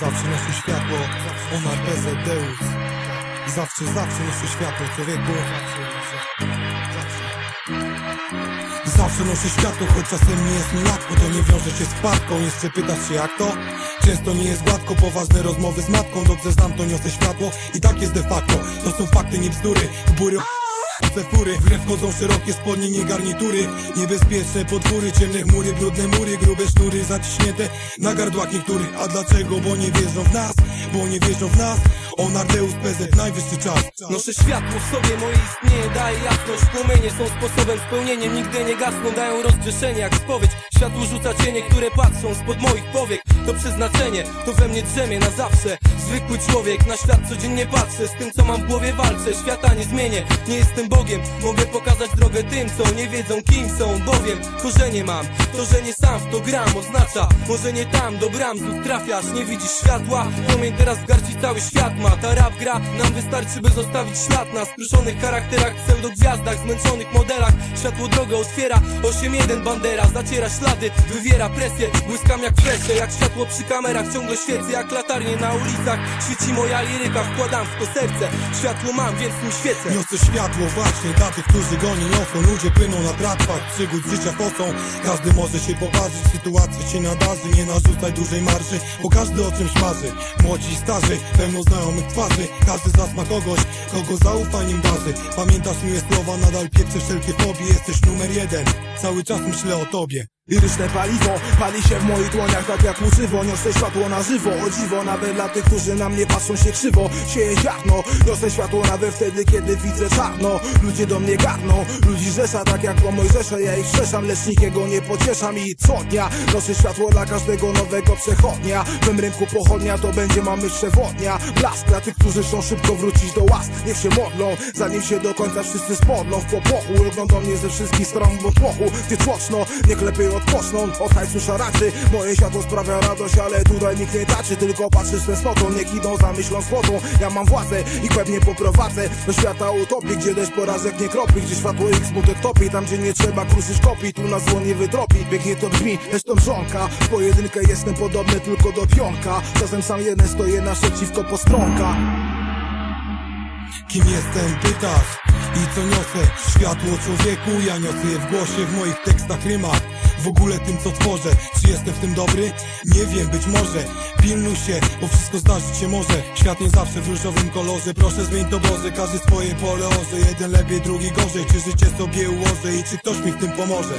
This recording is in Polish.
Zawsze nosi światło, Omar Deus Zawsze, zawsze nosi światło człowieku. Zawsze noszę światło, choć czasem nie jest mi łatwo To nie wiąże się z wpadką, jeszcze pytasz się jak to? Często nie jest gładko, poważne rozmowy z matką. Dobrze znam to, niosę światło i tak jest de facto. To są fakty, nie bzdury, góry fury. W grę wchodzą szerokie spodnie, nie garnitury. Niebezpieczne podwóry, ciemne chmury, brudne mury Grube sznury, zaciśnięte na gardłach niektórych. A dlaczego? Bo nie wierzą w nas Bo nie wierzą w nas. On Ardeus PZ, najwyższy czas. Noszę światło w sobie, moje istnienie daje jasność. Płomienie są sposobem spełnienia, nigdy nie gasną Dają rozgrzeszenie jak spowiedź. Światło rzuca cienie, które patrzą spod moich powiek To przeznaczenie, to we mnie drzemie na zawsze. Zwykły człowiek, na świat codziennie patrzę. Z tym co mam w głowie walczę, świata nie zmienię. Nie jestem Bogiem, mogę pokazać drogę tym co nie wiedzą kim są. Bowiem korzenie mam, to że nie sam w to gram Oznacza, może nie tam, do bram znów trafiasz. Nie widzisz światła, promień teraz w garści cały świat ma. Ta rap gra, nam wystarczy by zostawić ślad Na skruszonych charakterach, pseudogwiazdach Zmęczonych modelach, światło drogę otwiera. 8-1 bandera, zaciera ślady Wywiera presję, błyskam jak fresze Jak światło przy kamerach, ciągle świecę Jak latarnie na ulicach, świeci moja liryka Wkładam w to serce, światło mam, więc nim świecę. Niosę światło właśnie dla tych, którzy goni niosą. Ludzie płyną na tratwach, przygód życia fosą Każdy może się poważyć, sytuacja się nadarzy. Nie narzucaj dużej marży, bo każdy o czymś marzy. Młodzi i starzy, pełno znajomych twarzy. Każdy zasma kogoś, kogo zaufaniem darzy. Pamiętasz miłe słowa, nadal pieprzę wszelkie fobie. Jesteś numer jeden, cały czas myślę o tobie Liryczne paliwo pali się w moich dłoniach tak jak łuczywo Niosę światło na żywo, o dziwo Nawet dla tych, którzy na mnie patrzą się krzywo. Sieję ziarno, niosę światło nawet wtedy, kiedy widzę czarno. Ludzie do mnie garną, ludzi rzesza tak jak po Mojżesza Ja ich strzeszam, lecz nikiego nie pocieszam I co dnia noszę światło dla każdego nowego przechodnia. W tym rynku pochodnia to będzie mamy przewodnia Blask dla tych, którzy chcą szybko wrócić do łask Niech się modlą, zanim się do końca wszyscy spodlą W popłochu, lgną do mnie ze wszystkich stron w popłochu Ty tłoczno, niech lepiej odpoczną od hajsu szaraczy. Moje światło sprawia radość, ale tutaj nikt nie taczy. Tylko patrzy z tęsknotą, niech idą za myślą swotą Ja mam władzę i pewnie poprowadzę Do świata utopii, gdzie deszcz porażek nie kropi Gdzie światło ich smutek topi, tam gdzie nie trzeba kruszyć kopii Tu na zło nie wytropi, biegnie to brzmi, lecz to W pojedynkę jestem podobny tylko do pionka. Czasem sam jeden stoję naprzeciwko postronka Kim jestem, pytasz? I co niosę? Światło człowieku Ja niosę w głosie, w moich tekstach, rymach W ogóle tym co tworzę. Czy jestem w tym dobry? Nie wiem, być może. Pilnuj się, bo wszystko zdarzyć się może. Świat nie zawsze w różowym kolorze. Proszę zmień to Boże, każdy swoje pole orze. Jeden lepiej, drugi gorzej. Czy życie sobie ułożę i czy ktoś mi w tym pomoże?